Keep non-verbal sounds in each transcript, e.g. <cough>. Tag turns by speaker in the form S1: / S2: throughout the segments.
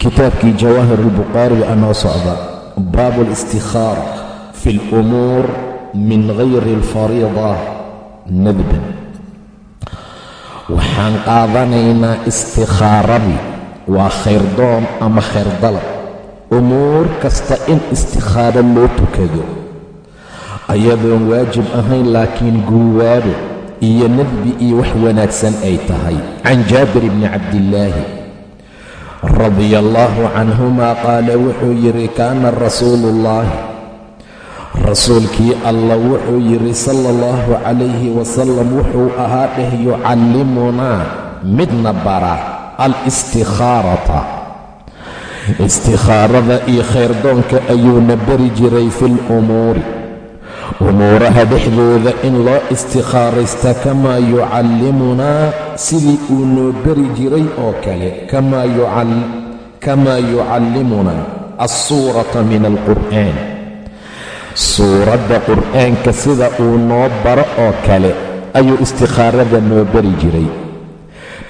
S1: kitaabkii jawaahir اlbukhaari anoo socda baabu اlاstikhaara fi اlumuur min gayri اlfariida nadban waxaan qaadanaynaa istikhaaradii waa khayrdoon ama khayrdalab umuur kasta in istikhaaro loo tukado ayadoon waajib ahayn laakiin guuwaabo iyo nadbi iyo wax wanaagsan ay tahay can jaabir bni cabdillaahi radia allaahu canhumaa qaala wuxuu yidhi kaana rasuuluullaahi rasuulkii alla wuxuu yidhi sala allahu calayhi wasalam wuxuu ahaa dheh yucallimunaa midna bara al-istikhaarata. Istikhaarada iyo khayrdoonka ayuuna bari jiray fi lumuuri umuuraha dhexdooda in loo istikhaaraysta kamaa yucallimunaa sidii uu noo beri jiray oo kale kamaa yucallimunaa alsuurata min alqur'aan. Suuradda qur'aanka sida uu noo baro oo kale ayuu istikhaarada noo beri jiray.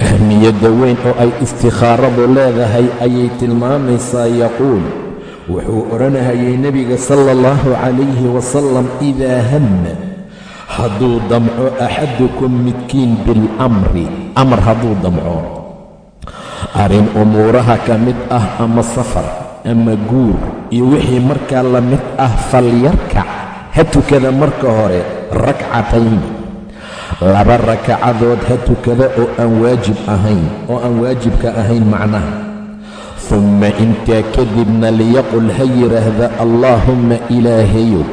S1: Ahmiyadda weyn oo ay istikhaaradu leedahay ayay tilmaamaysaa yaquul wuxuu odhanahayay nebiga sala allahu calayhi wasalam idaa hamma hadduu damco axadukum midkiin bilamri amar hadduu damco. Arrin umuuraha ka mid ah ama safar ama guur iyo wixii markaa la mid ah falyarkac ha tukada marka hore rakcatayni laba rakacadood ha tukada oo aan waajib ahayn oo aan waajibka ahayn macnaha humma intaa kadibna liyaqul ha yidhaahda allaahumma ilaahayow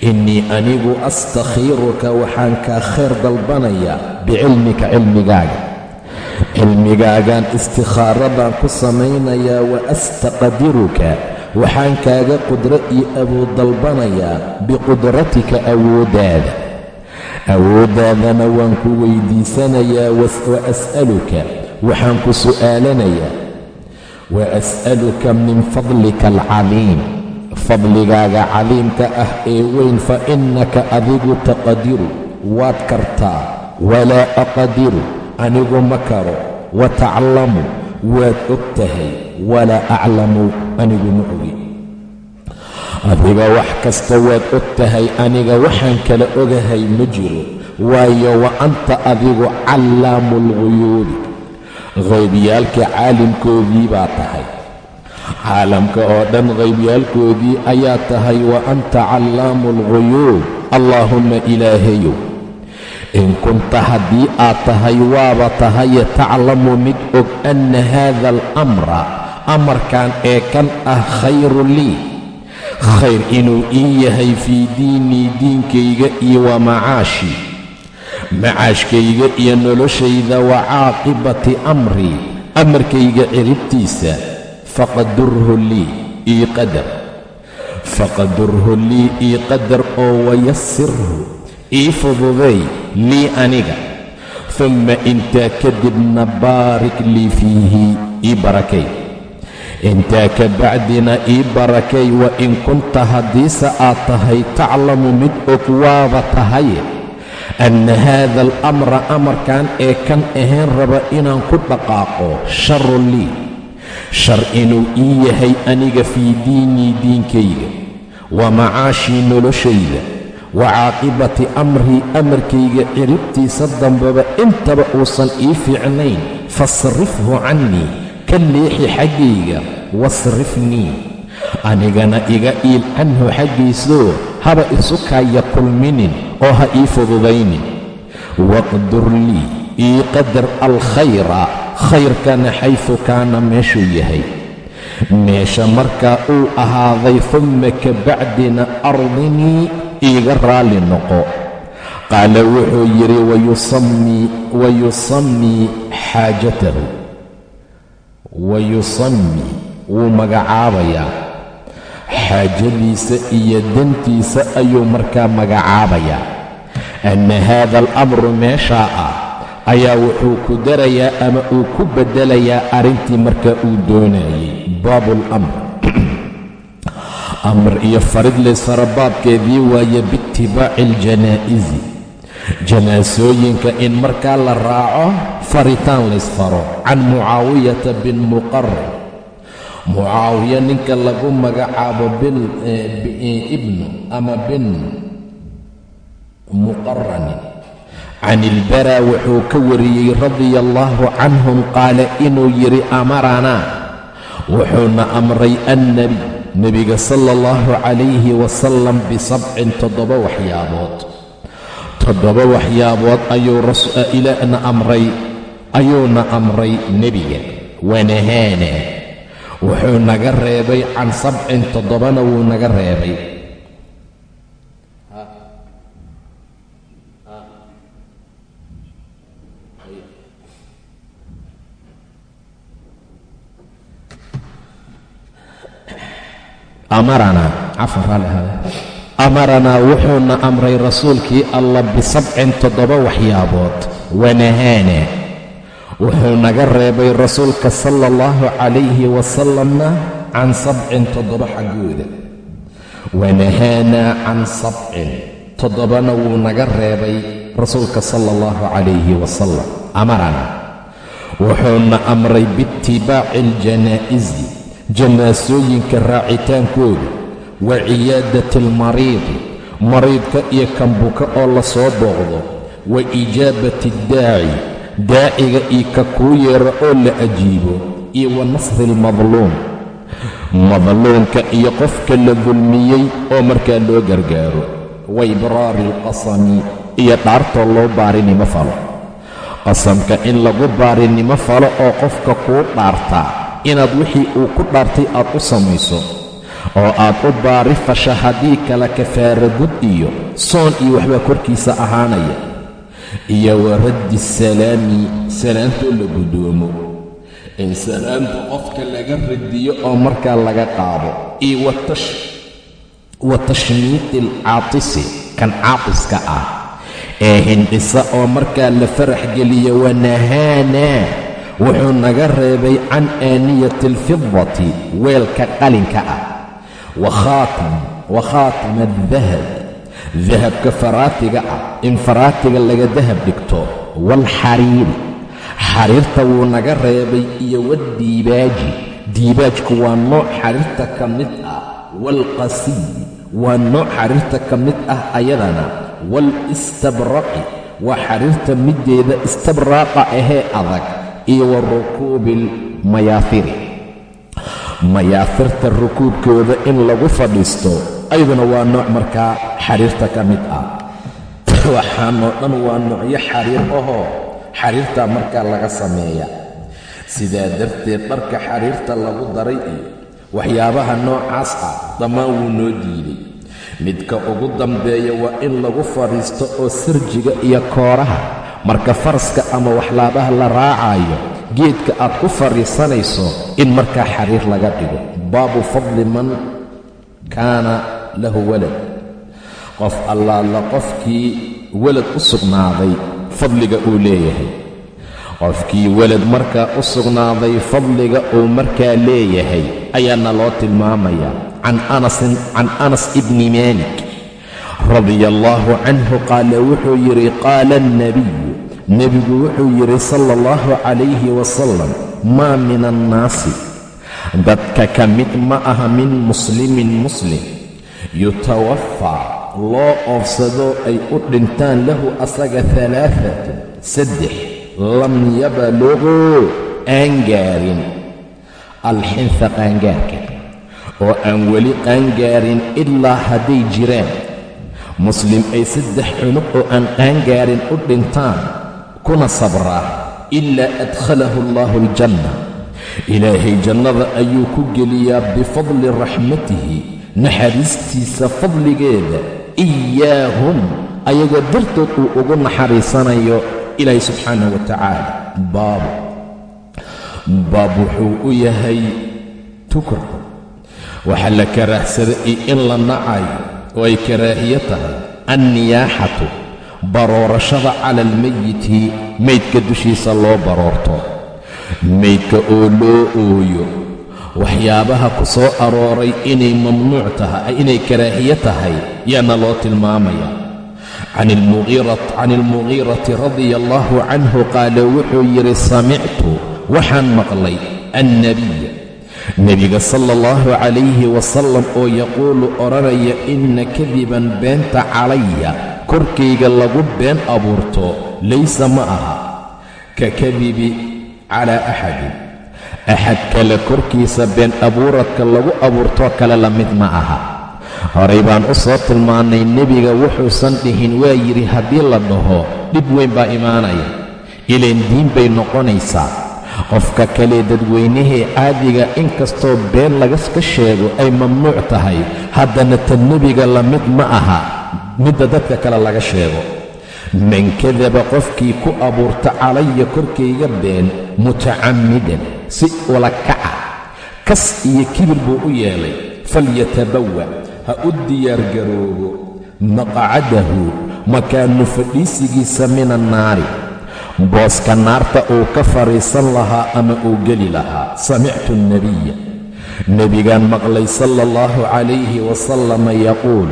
S1: innii anigu astakhiiruka waxaan kaa khayr dalbanayaa bicilmika cilmigaaga cilmigaagaan istikhaaradan ku samaynayaa wa astaqdiruka waxaan kaaga qudro iyo awood dalbanayaa biqudratika awooddaada awooddaadana waan ku weydiisanayaa wa as'aluka waxaan ku su'aalanayaa wa as'aluka min fadlika alcaliim fadligaaga caliimka ah ee weyn fa innaka adigu taqdiru waad kartaa walaa aqdiru anigu ma karo wa taclamu waad og tahay walaa aclamu anigu ma ogi adiga wax kasta waad og tahay aniga waxaan kala ogahay ma jiro waayo wa anta adigu callaamu alghuyuubi qaybyaalka caalimkoodii baa tahay. Caalamka oo dhan qaybyaalkoodii ayaa tahay wa anta callaamu alghuyuub allaahumma ilaahayow in kunta haddii aad tahay waaba tahaye taclamu mid og anna haada alamra amarkan ee kan ah khayru lii. Khayr inuu ii yahay fii diinii diinkayga iyo wa macaashii macaashkayga iyo noloshayda wa caaqibati amrii amarkayga ciribtiisa faqadurhu lii ii qadar. Faqadurhu lii ii qadar oo wayasirhu ii fududay lii aniga. Humma intaa kadibna baarik lii fiihi ii barakay. Intaa ka bacdina ii barakay wa in kunta haddiise aad tahay taclamu mid og waaba tahaye anna haada alamra amarkan ee kan ahayn raba inaan ku dhaqaaqo sharu lii shar inuu ii yahay aniga fii diinii diinkayga wa macaashii noloshayda wa caaqibati amrii amarkayga ciribtiisa dambaba intaba uusan ii fiicnayn fasrifhu cannii ka leexi xaggayga wasrifnii anigana iga iil canhu xaggiisoo haba isu kaaya kulminin oo ha ii fududaynin waqdur lii ii qadar alkhayra khayrkana xayfu kaana meeshuu yahay. Meesha markaa uu ahaaday humma ka bacdina ardinii iiga raalli noqo. Qaala wuxuu yidhi wayusammii xaajatahu. Wa yusami wuu magacaabayaa xaajadiisa iyo dantiisa ayuu markaa magacaabayaa. Anna haada alamru meeshaa ah ayaa wuxuu ku darayaa ama uu ku beddelayaa arrintii markaa uu doonayay baabu lamr amr iyo farid laysfara baabkeedii waaye biitibaaci aljanaa'izi. Janaasooyinka in markaa la raaco faritaan laysfaro can mucaawiyata bin muqarar mucaawiya ninka lagu magacaabo ibnu ama bin muqaranin can ilbaraa wuxuu ka wariyey radia allaahu canhum qaala inuu yidhi amaranaa wuxuuna amray annebi nebiga sala allahu calayhi wasalam bisabcin toddoba waxyaabood. Toddoba waxyaabood ayuu ilaahna amray ayuuna amray nebiga wanahaana wuxuu naga reebay can sabcin toddobana wuu naga reebay. Amaranaa wuxuuna amray rasuulkii allah bisabcin toddoba waxyaabood wanahaana wuxuu naga reebay rasuulka sala allahu calayhi wasalamna can sabcin toddoba xaggooda. Wanahaanaa can sabcin toddobana wuu naga reebay rasuulka sala allahu calayhi wasalam amaranaa wuxuuna amray biitibaaci aljanaa'izi janaasooyinka raacitaankooda wa ciyaadati almariidi mariidka iyo kambuka oo la soo booqdo wa ijaabati addaaci daaciga iyo ka kuu yeera oo la ajiibo iyo wa nasri almadluum madluumka iyo qofka la dulmiyey oo markaa loo gargaaro wa ibraari alqasami iyo dhaartoo loo baarinimo falo. Qasamka in lagu baarinimo falo oo qofka kuu dhaartaa inaad wixii uu ku dhaartay aad u samayso oo aad u baari fasha haddii kale kafaara gud iyo soon iyo waxbaa korkiisa ahaanaya iyo wa raddi salaami salaantoo la guddoomo in salaanta qofka laga radiyo oo markaa laga qaado. Iyo wa tashmiiti alcaatisi kan caatiska ah. Ee hindhisa oo markaa la farax geliya wanahaanaa wuxuu naga reebay can aaniyati alfidati weelka qalinka ah. Wa khaatima aldahab dahabka faraatiga ah in faraatiga laga dahab dhigto waalxariiri xariirta wuu naga reebay iyo waddiibaaji diibaajku waa nooc xariirta ka mid ah waalqasiy waa nooc xariirta ka mid ah ayadana waalistabraqi waa xariirta middeeda istabraaqa ahee adag iyo wa rukuubi mayaafirta rukuubkooda in lagu fadhiisto ayaduna waa nooc markaa xariirta ka mid ah. Waxaanoo dhan waa noocyo xariir ahoo xariirtaa markaa laga sameeya. Sidaa darteed dharka xariirta lagu daray iyo waxyaabaha noocaas ah dhammaan wuu noo diiday midka ugu dambeeya waa in lagu fadhiisto oo sarjiga iyo kooraha marka faraska ama waxlaabaha la raacayo geedka aad ku fadhiisanayso in markaa xariir laga dhigo. Baabu fadli man kaana lahu walad. Qof allaala qofkii walad u sugnaaday fadliga uu leeyahay. Qofkii walad markaa u sugnaaday fadliga uu markaa leeyahay ayaana loo tilmaamayaa can anas ibni maalik radia allaahu canhu qaala wuxuu yidhi qaala alnabiyu nebigu wuxuu yidhi sala allahu calayhi wasalam maa min annaasi dadka ka mid ma aha min muslimin muslim yutawafaa loo oofsadoo ay u dhintaan lahu asaga alaaatun saddex lam yabaluguu aan gaarin alxinha qaangaarka oo aan weli qaangaarin ilaa hadday jiraan. Muslim ay saddex cunug oo aan qaangaarin u dhintaan kuna sabraa ilaa adkhalahu allaahu aljanna. Ilaahay jannada ayuu ku geliyaa bifadli raxmatihi naxariistiisa fadligeeda iyaahum ayaga dartood uu ugu naxariisanayo ilaahay subxaanah wa tacaala. Baabu. Baab wuxuu u yahay tukur. Waxaa la karaahsada iyo in la nacayo oo ay karaahiyo tahay. Anniyaaxatu. Baroorashada cala almeyiti meydka dushiisa loo baroorto. Meydka oo loo ooyo waxyaabaha ku soo arooray inay mamnuuc tahay inay karaahiyo tahay yaana loo tilmaamaya? Can ilmugiirati radia allahu canhu qaala wuxuu yidhi samictu waxaan maqlay annabiya nebiga sala allahu calayhi wasalam oo yaquulu odhanaya inna kadiban beenta calaya korkayga lagu been abuurto laysa ma aha ka kadibi calaa axadin axad kale korkiisa been abuuradka lagu abuurtoo kale la mid ma aha. Horay baan u soo tilmaannay nebiga wuxuusan dhihin waa yidhi haddii la dhaho dhib weyn baa imaanaya. Ilaan diin bay noqonaysaa. Qofka kale dadweynahee caadiga inkastoo been lagaska sheego ay mamnuuc tahay. Haddana tan nebiga la mid ma aha. Midda dadka kale laga sheego. Man kadaba qofkii ku abuurta calaya korkayga been mutacammidan si ula kaca. Kas iyo kibir buu u yeelay. Falyatabawa ha u diyaargaroobo maqcadahu makaanu fadhiisigiisa min annaari booska naarta uu ka fadhiisan lahaa ama uu geli lahaa. Samictu alnebiya nebigaan maqlay sala allahu calayhi wasalama yaquul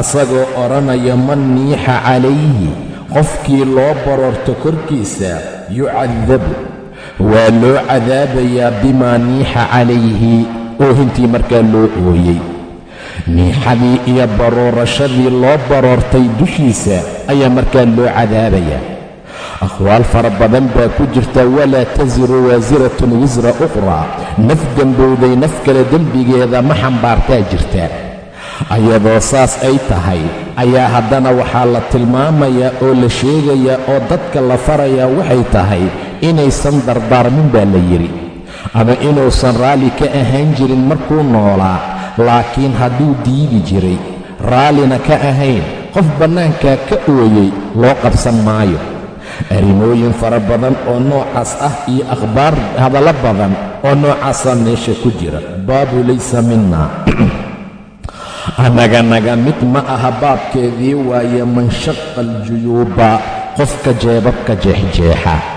S1: asagoo odhanaya man niixa calayhi qofkii loo baroorto korkiisa yucadabu waa loo cadaabayaa bimaa niixa calayhi oohintii markaa loo ooyey. Niixadii iyo baroorashadii loo baroortay dushiisa ayaa markaa loo cadaabayaa. Aqwaal fara badan baa ku jirta walaa tasiru waasiratun wisra ukhraa. Naf dembowday naf kale dembigeeda ma xambaartaa jirta. Ayadoo saas ay tahay ayaa haddana waxaa la tilmaamayaa oo la sheegayaa oo dadka la farayaa waxay tahay inaysan dardaarmin baa la yidhi. Ama inuusan raalli ka ahaan jirin markuu noolaa laakiin hadduu diidi jiray raallina ka ahayn qof bannaankaa ka ooyey loo qabsan maayo. Arrimooyin fara badan oo noocaas ah iyo akhbaar hadallo badan oo noocaasaa meesha ku jira baabu laysa minna. <clears throat> Annaga naga mid ma aha baabkeedii waaye manshaqa aljuyuuba qofka jeebabka jeexjeexa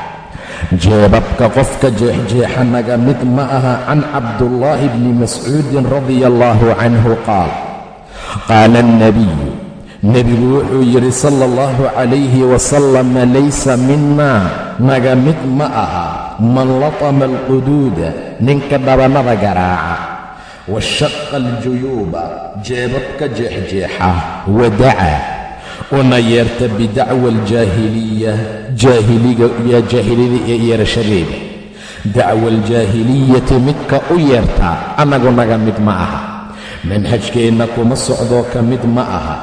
S1: jeebabka qofka jeexjeexa naga mid ma aha can cabdullaahi bni mascuudin radia allaahu canhu qaal qaala alnabiyu nebigu wuxuu yidhi sala allahu calayhi wasalam laysa minaa naga mid ma aha man latama alquduuda ninka dhabannada garaaca washaqa aljuyuuba jeebabka jeexjeexa wadacaa una yeerta bidacwa aljaahiliya jaahiliya jaahiliyada ee yeerashadeeda dacwa aljaahiliyati midka u yeertaa annagu naga mid ma aha manhajkeenna kuma socdoo ka mid ma aha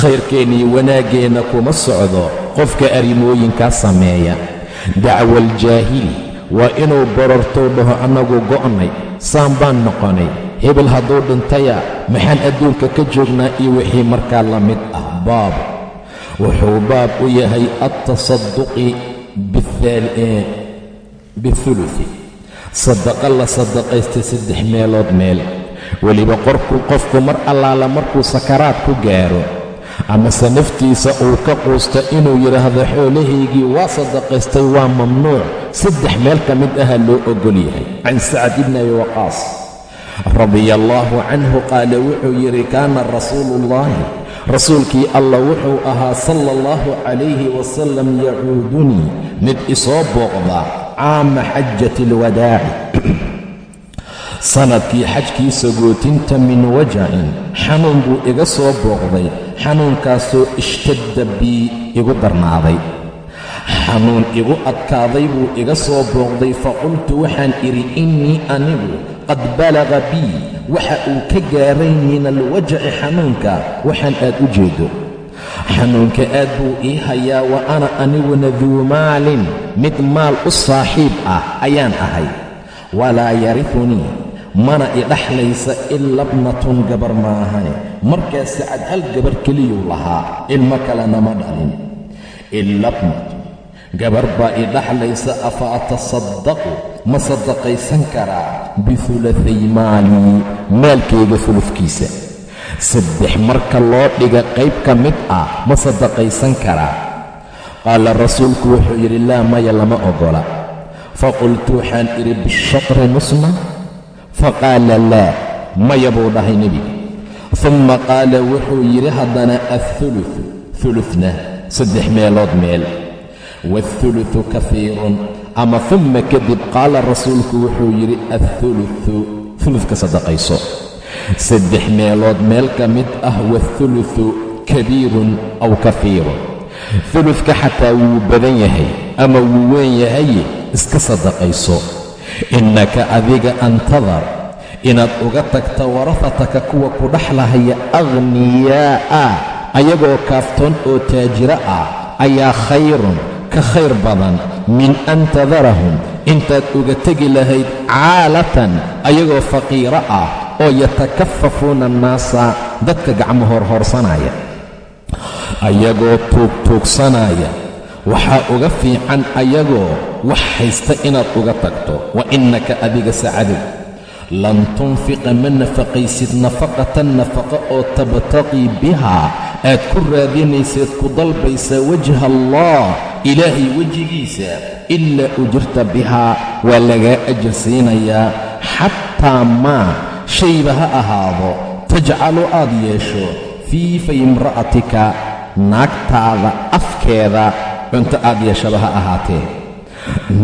S1: khayrkeenna iyo wanaaggeenna kuma socdo qofka arrimooyinkaa sameeya dacwa aljaahili waa inuu barortou dhaho annagu go'nay saan baan noqonay hebel hadduu dhintaya maxaan adduunka ka joognaa iyo wixii markaa la mid ah baab. Wuxuu baab u yahay altasaduqi biulufi sadaqa la sadaqaystay saddex meelood meel. Weliba qorku qofku mar allaala markuu sakaraad ku gaaro amase naftiisa uu ka quusto inuu yidhaahdo xoolahaygii waa sadaqaystay waa mamnuuc. Saddex meel ka mid aha loo ogol yahay. Can sacad ibni abi waqaas radia allaahu canhu qaala wuxuu yidhi kaana rasuuluullaahi rasuulkii allah wuxuu ahaa sala allahu calayhi wasalam yacuudunii mid isoo booqda caama xajati alwadaaci sannadkii xajkiisa gootinta min wajacin xanuun buu iga soo booqday xanuunkaasoo ishtadda bii igu darnaaday xanuun igu adkaaday buu iga soo booqday faqultu waxaan idhi innii anigu qad balaqa bii waxa uu ka gaaray min alwajaci xanuunka. Waxaan aad u jeedo xanuunka aad buu ii hayaa wa ana aniguna duu maalin mid maal u saaxiib ah ayaan ahay. Walaa yarifunii mana idhaxlaysa ila bnatun gabar maahane markaas sacad hal gabar keliyuu lahaa ilmo kalena ma dhalin. Ila gabar baa i dhaxlaysa afa atasaddaqu? Ma saddaqaysan karaa bihulathay maalii maalkayga fulufkiisa saddex marka loo dhiga qayb ka mid ah ma saddaqaysan karaa. Qaala rasuulku wuxuu yidhi laa maya lama oggola faqultu waxaan idhi bishatri nusna? Faqaala laa maya buu dhahay nebiga. Uma qaala wuxuu yidhi haddana alhulufu hulufna saddex meelood meel waalhulufu kafiirun ama uma kadib qaala rasuulku wuxuu yidhi alhulufu hulufka saddaqayso saddex meelood meel ka mid ah waalhulufu kabiirun aw kafiirun hulufka xataa wuu badan yahay ama wuu weyn yahaye iska saddaqayso innaka adiga antadar inaad uga tagta warafataka kuwa ku dhexlahaya aghniyaa'a ayagoo kaaftoon oo taajiro ah ayaa khayrun ka khayr badan min an tadarahum intaad uga tegi lahayd caalatan ayagoo faqiiro ah oo yatakafafuuna annaasa dadka gacmo horhoorsanaya ayagoo tuugtuugsanaya waxaa uga fiican ayagoo wax haysta inaad uga tagto. Wa innaka adiga sacadow lan tunfiqa ma nafaqaysid nafaqatan nafaqa oo tabtaqii bihaa aad ku raadinayseed ku dalbaysaa wajha allah ilaahay wejigiisa ilaa ujirta bihaa waa lagaa ajir siinayaa xataa maa shayba ha ahaado tajcalu aad yeesho fii fay imra'atika naagtaada afkeeda cunto aad yeeshaba ha ahaatee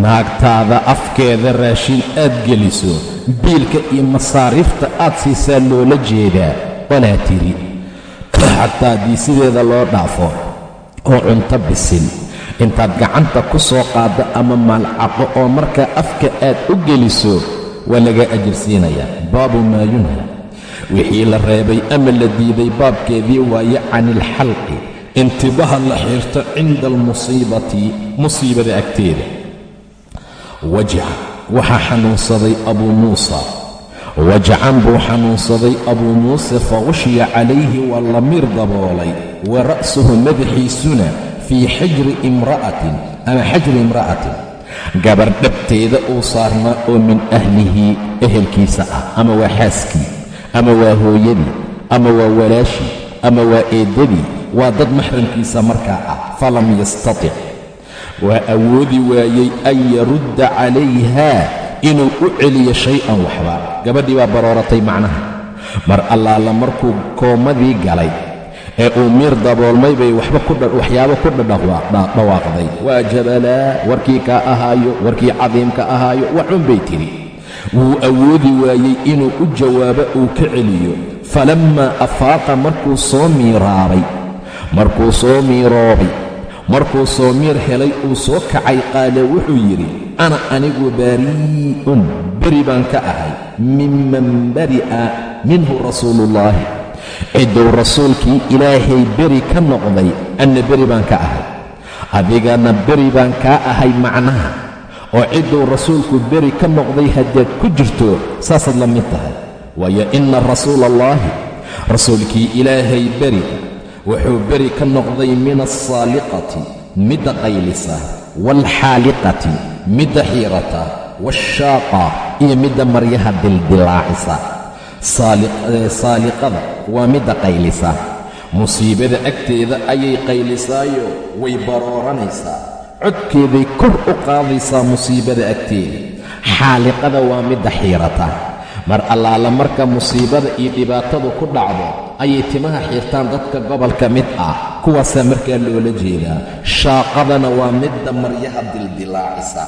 S1: naagtaada afkeeda raashin aad geliso biilka iyo masaariifta aad siisaa loola jeedaa walaa tiri. Xataa haddii sideeda loo dhaafo oo cunto bisil intaad gacanta ku soo qaaddo ama maalcaqo oo markaa afka aad u geliso waa laga ajirsiinayaa baabu maa yunha wixii la reebay ama la diiday baabkeedii waaye can ilxalqi intibaha la xiirto cinda almusiibati musiibada agteeda wajaca waxaa xanuunsaday abuu muusa. Wajacan buu xanuunsaday abuu muuse faqushiya calayhi waa la miir daboolay wa ra'suhu madaxiisuna fii xajri imra'atin ama xajri imra'atin. Gabar dhabteeda uu saarnaa oo min ahlihi ehelkiisa ah ama waa xaaskii ama waa hooyadii ama waa walaashii ama waa eeddadii waa dad maxramkiisa markaa ah falam yastatic waa awoodi waayey an yarudda calayha inuu u celiyo shay-an waxba. Gabadhii baa barooratay macnaha. Mar allaala markuu koomadii galay ee uu miir daboolmay bay waxyaabo ku dhawaaqday. Waa jabalaa warkii kaa ahaayo warkii cadiimka ahaayo waxun bay tidhi. Wuu awoodi waayey inuu u jawaabo uu ka celiyo. Falammaa afaaqa markuu soo miiraabay markuu soo miiroobay markuu soo miir helay uu soo kacay qaale wuxuu yidhi ana anigu barii'un beri baan ka ahay minman bari'a minhu rasuuluullaahi cidduu rasuulkii ilaahay beri ka noqday anna beri baan ka ahay. Adigana beri baan kaa ahay macnaha oo cidduu rasuulku beri ka noqday haddaad ku jirto saasaad la mid tahay. Waayo inna rasuula allaahi rasuulkii ilaahay beri wuxuu beri ka noqday min alsaaliqati midda qaylisa waalxaaliqati midda xiirata waashaaqa iyo midda maryaha dildilaacisa. Saaliqada waa midda qaylisa. Musiibada agteeda ayay qaylisaayo way barooranaysaa codkeeday kor u qaadaysaa musiibada agteeda. Xaaliqada waa midda xiirata mar allaala marka musiibada iyo dhibaatadu ku dhacdo ayay timaha xiirtaan dadka gobolka mid ah kuwaasaa markaa loola jeedaa. Shaaqadana waa midda maryaha dildilaacisa.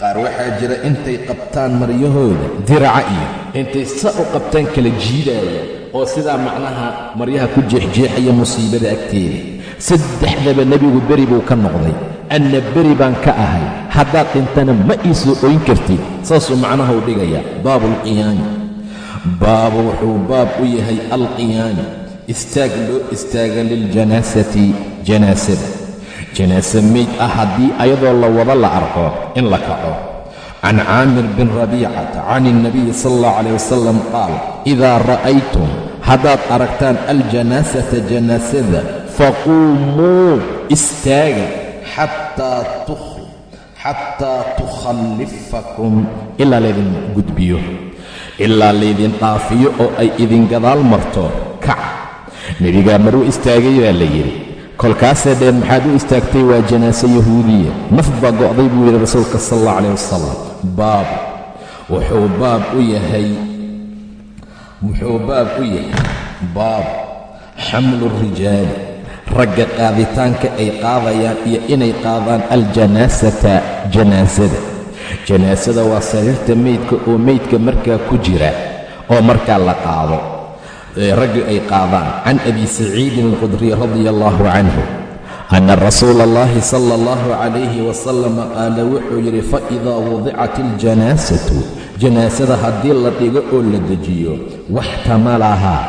S1: Qaar waxaa jira intay qabtaan maryahooda diraca iyo intay sa u qabtaan kala jiidaaya oo sidaa macnaha maryaha ku jeexjeexaya musiibada agteeda. Saddexdaba nebigu beri buu ka noqday. Anna beri baan ka ahay. Haddaad dhintana ma ii soo oyn kartid saasuu macnaha u dhigaya baabu alqiyaami baabu wuxuu baab u yahay alqiyaami istaag loo istaaga liljanaasati janaasada janaase meyd ah haddii ayadoo la wada la arko in la kaco. Can caamir bin rabiicata can ilnabiyi sala allah calayh wasalam qaal idaa ra'aytum haddaad aragtaan aljanaasata janaasada faquumuu istaaga xataa tukhallifakum ilaa laydin gudbiyo ilaa laydin dhaafiyo oo ay idin gadaal marto. Kac nebigaa maruu istaagay baa la yidhi. Kolkaasee dheen maxaad u istaagtay waa janaase yahuudiya naf baa go'day buu yidhi rasuulka sal allah calayh wasalam baab. Wuxuu baab u yahay. Wuxuu baab u yahay. Baab. Xamlu rijaali. Ragga qaaditaanka ay qaadayaan iyo inay qaadaan aljanaasata janaasada janaasada waa sariirta meydka oo meydka markaa ku jira oo markaa la qaado ragga ay qaadaan. Can abi saciidin alqudriy radia allahu canhu ana rasuula allahi sala allahu calayhi wasalam qaala wuxuu yidhi faidaa wudicat aljanaasatu janaasada haddii la dhigo oo la dejiyo waxtamalahaa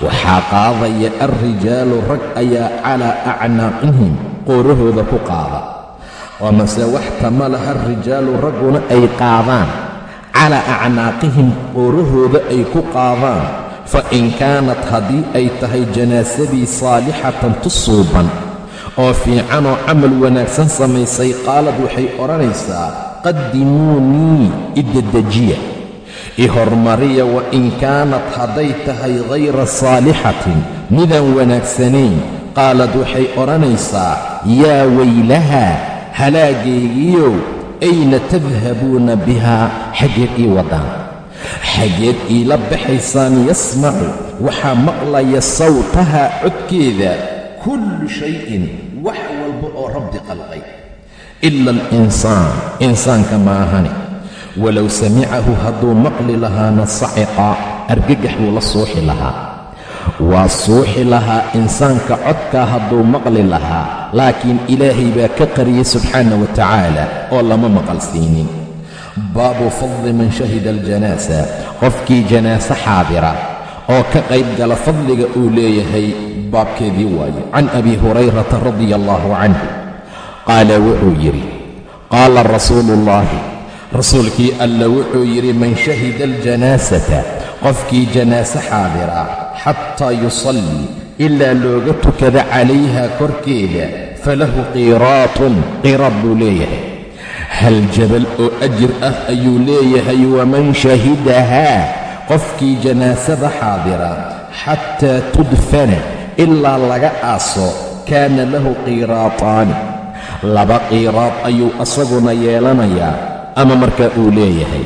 S1: waxaa qaadaya alrijaalu rag ayaa calaa acnaaqihim qoorahooda ku qaada amase waxtamalaha alrijaalu ragguna ay qaadaan. Calaa acnaaqihim qoorahooda ay ku qaadaan. Fa in kaanat haddii ay tahay janaasadii saalixatan tusuuban oo fiicanoo camal wanaagsan samaysay qaalad waxay odhanaysaa qadimuunii idedejiya i hormariya wa in kaanat hadday tahay hayra saalixatin midaan wanaagsanayn. Qaalad waxay odhanaysaa yaa weylahaa halaagaygiyow ayna tadhabuuna bihaa xaggeed ii waddaan. Xaggeed iila baxaysaan yasmacu waxaa maqlaya sawtahaa codkeeda kullu shayin wax walba oo rabbi qalqay. Ila alinsaan insaanka maahane walow samicahu hadduu maqli lahaana saciqa argagax buu la suuxi lahaa waa suuxi lahaa insaanka codkaa hadduu maqli lahaa laakiin ilaahay baa ka qariyey subxaana wa tacaala oo lama maqal siinin baabu fadli man shahida aljanaasa qofkii janaase xaadira oo ka qayb gala fadliga uu leeyahay baabkeedii waaye. Can abi hurayrata radia allahu canhu qaala wuxuu yidhi qaala rasuulu ullaahi rasuulkii alla wuxuu yidhi man shahida aljanaasata qofkii janaase xaadira xataa yusallii ilaa looga tukada calayha korkeeda falahu qiiraatun qiiraad buu leeyahay. Hal jabal oo ajir ah ayuu leeyahay waman shahidahaa qofkii janaasada xaadira xataa tudfana ilaa laga aaso kaana lahu qiiraataani laba qiiraad ayuu asaguna yeelanayaa ama markaa uu leeyahay.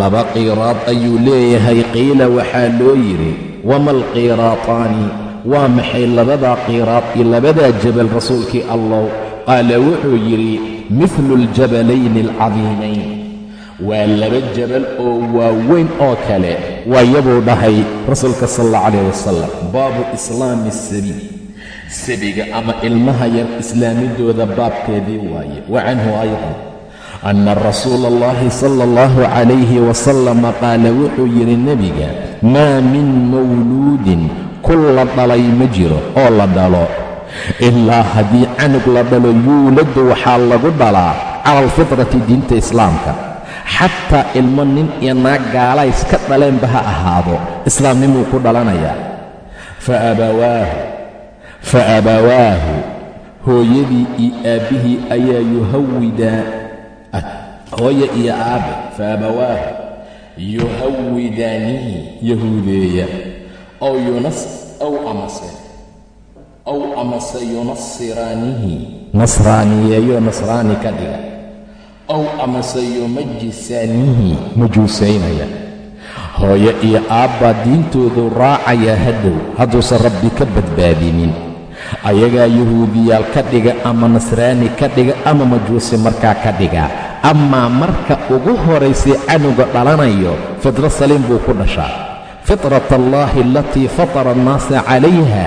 S1: Laba qiiraad ayuu leeyahay qiila waxaa loo yidhi wama alqiiraataani waa maxay labadaa qiiraad iyo labadaa jabal rasuulkii allow qaala wuxuu yidhi midlu aljabalayni alcadiimayn waa laba jabal oo waaweyn oo kale waayabuu dhahay rasuulka sal alla calayh wasalam baabu islaami asabiil sabiga ama ilmaha yar islaamidooda baabkeedii waaye. Wa canhu aydan anna rasuula allahi sala allahu calayhi wasalama qaala wuxuu yidhi nebiga maa min mawluudin kul la dhalay ma jiro oo la dhalo ilaa haddii canug la dhalo yuuladdu waxaa lagu dhalaa cala alfitrati diinta islaamka xataa ilmo nin iyo naag gaala iska dhaleenba ha ahaado islaamnimuu ku dhalanayaa fa abawaahu fa abawaahu hooyadii iyo aabbihii ayaa yuhawidaa hooye iyo aabbe fa abawaahu yuhawidaanihi yahuudeeya yunas ow amase ow amase yunasiraanihi nasraaniyeeyo nasraani ka dhiga ow amase yumajisaanihi majuusaynaya hooyo iyo aabbaa diintoodu raacaya hadhow hadduusan rabbi ka badbaadinin ayagaa yahuudiyaal ka dhiga ama nasraani ka dhiga ama majuusi markaa ka dhiga amaa marka ugu horaysay canuga dhalanayo fidro saliim buu ku dhashaa. Fitrat allahi alatii fatara annaasa calayha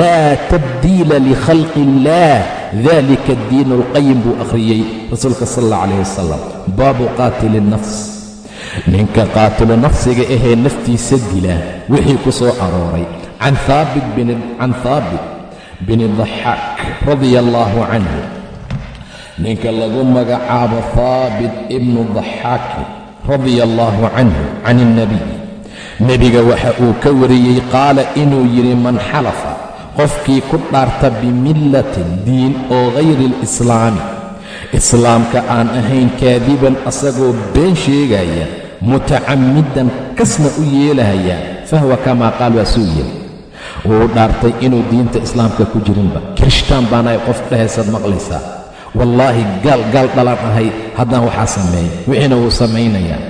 S1: laa tabdiila likhalqi illaah dalika addiinu alqayim buu akhriyey rasuulka sal allah calayh wasalam baabu qaatili nafs. Ninka qaatilu nafsiga ahee naftiisa dila wixii ku soo arooray. Can haabit bini daxaak radia allaahu canhu ninka lagu magacaabo haabit ibnu daxaaki radia allaahu canhu can ilnabiy nebiga waxa uu ka wariyey qaala inuu yidhi man xalafa qofkii ku dhaarta bimillatin diin oo hayri alislaami. Islaamka aan ahayn kaadiban asagoo been sheegaya mutacammidan kasna u yeelahaya fahuwa kamaa qaal waa suu yiri. Wuu dhaartay inuu diinta islaamka ku jirinba. Kirishtaan baana ay qof dhahaysaad maqlaysaa wallaahi gaal gaal dhalan ahay haddaan waxaa sameeya wixiina wuu samaynayaa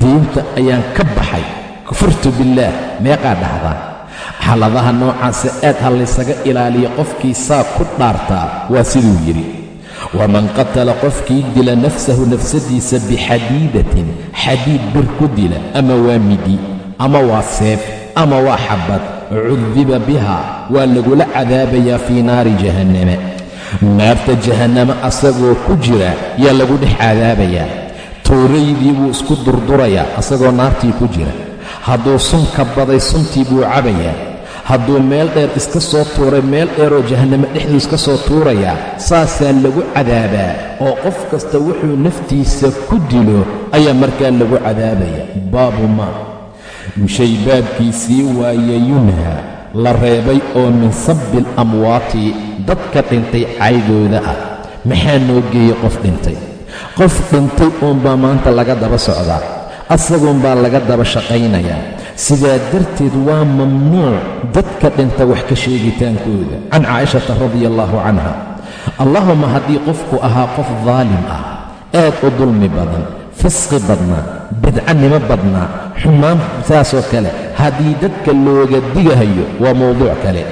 S1: diinta ayaan ka baxay. Kufurtu billaah meeqaa dhahdaa xaaladaha noocaasa aad ha laysaga ilaaliyo qofkii saa ku dhaartaa waa siduu yidhi. Waman qatala qofkii dila nafsahu nafsadiisa bixadiidatin xadiid bir ku dila ama waa midi ama waa seef ama waa xabad cudiba biha waa lagula cadaabayaa fii naari jahannama naarta jahannama asagoo ku jira yaa lagu dhex cadaabayaa tooraydii buu isku durdurayaa asagoo naartii ku jira. Hadduu sun ka baday suntii buu cabayaa hadduu meel dheer iska soo tuuray meel dheeroo jahannamo dhexduu iska soo tuurayaa saasaa lagu cadaabaa. Oo qof kasta wuxuu naftiisa ku dilo ayaa markaa lagu cadaabaya. Baabu maa shay baabkiisii waaye yunha la reebay oo min sabbi alamwaati dadka dhintay caydooda ah. Maxaa noo geeyey qof dhintay? Qof dhintay uunbaa maanta laga daba socdaa. Asaguunbaa laga daba shaqaynayaa sidaa darteed waa mamnuuc dadka dhinta wax ka sheegitaankooda. Can caa'ishata radia allaahu canha. Allahuma haddii qofku ahaa qof daalim ah aad u dulmi badan fisqi badnaa bidcanimo badnaa xumaan saasoo kale haddii dadka looga digahayo waa mowduuc kale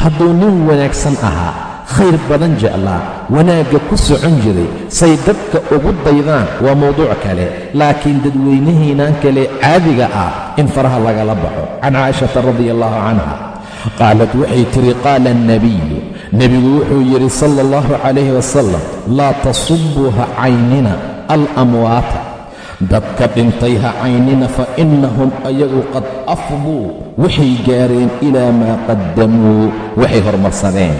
S1: hadduu nin wanaagsan ahaa khayr badan jeclaa wanaagga ku socon jiray say dadka ugu daydaan waa mowduuc kale. Laakiin dadweynahiinaan kale caadiga ah in faraha lagala baxo. Can caa'ishata radia allaahu canha qaalat waxay tidhi qaala alnabiyu nebigu wuxuu yidhi sala allahu calayhi wasalam laa tasubuu ha caynina alamwaata dadka dhintay ha caynina fa innahum ayagu qad afduu. Waxay gaareen ilaa maa qaddamuu. Waxay hormarsadeen.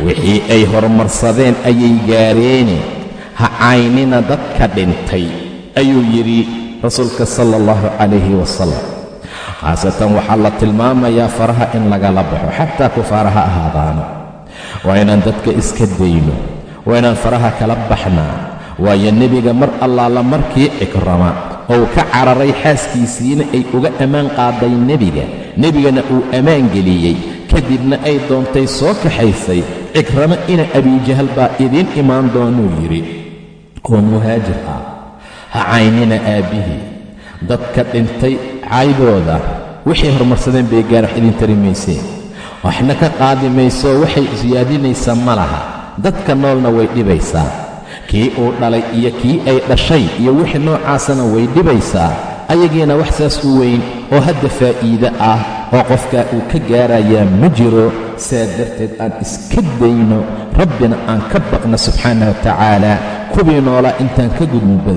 S1: Wixii ay hormarsadeen ayay gaareene ha caynina dadka dhintay ayuu yidhi rasuulka sala allahu calayhi wasalam khaasatan waxaa la tilmaamayaa faraha in lagala baxo xataa kufaara ha ahaadaano. Waa inaan dadka iska dayno waa inaan faraha kala baxnaa waayo nebiga mar allaala markii cikrama ou ka cararay xaaskiisiina ay uga ammaan qaaday nebiga. Nebigana uu ammaan geliyey. Kadibna ay doontay soo kaxaysay. Cikramo ina abijahal baa idiin imaan doonuu yidhi. Oo muhaajir ah ha caynina aabbihii. Dadka dhintay caydooda waxay horumarsadeen bay gaar wax idin tari mayseen. Waxna ka qaadi mayso waxay siyaadinaysaa ma laha. Dadka noolna way dhibaysaa kii uu dhalay iyo kii ay dhashay iyo wixii noocaasana way dhibaysaa ayagiina wax saas u weyn oo hadda faa'iide ah oo qofkaa uu ka gaarayaa ma jiro saa darteed aan iska dayno rabbina aan ka baqno subxaana wa tacaala kuwii noolaa intaan ka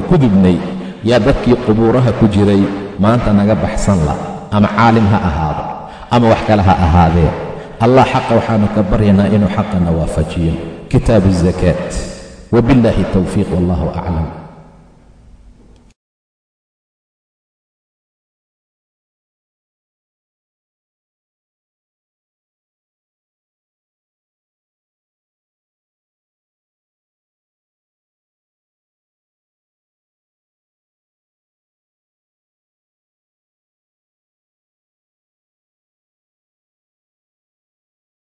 S1: gudubnay. Yaa dadkii qubuuraha ku jiray maanta naga baxsan lah ama caalim ha ahaado ama wax kale ha ahaadee. Allah xaqa waxaannu ka baryaynaa inuu xaqana waafajiyo. Kitaabu الzakaat wbاllahi towfiiq wallahu aclam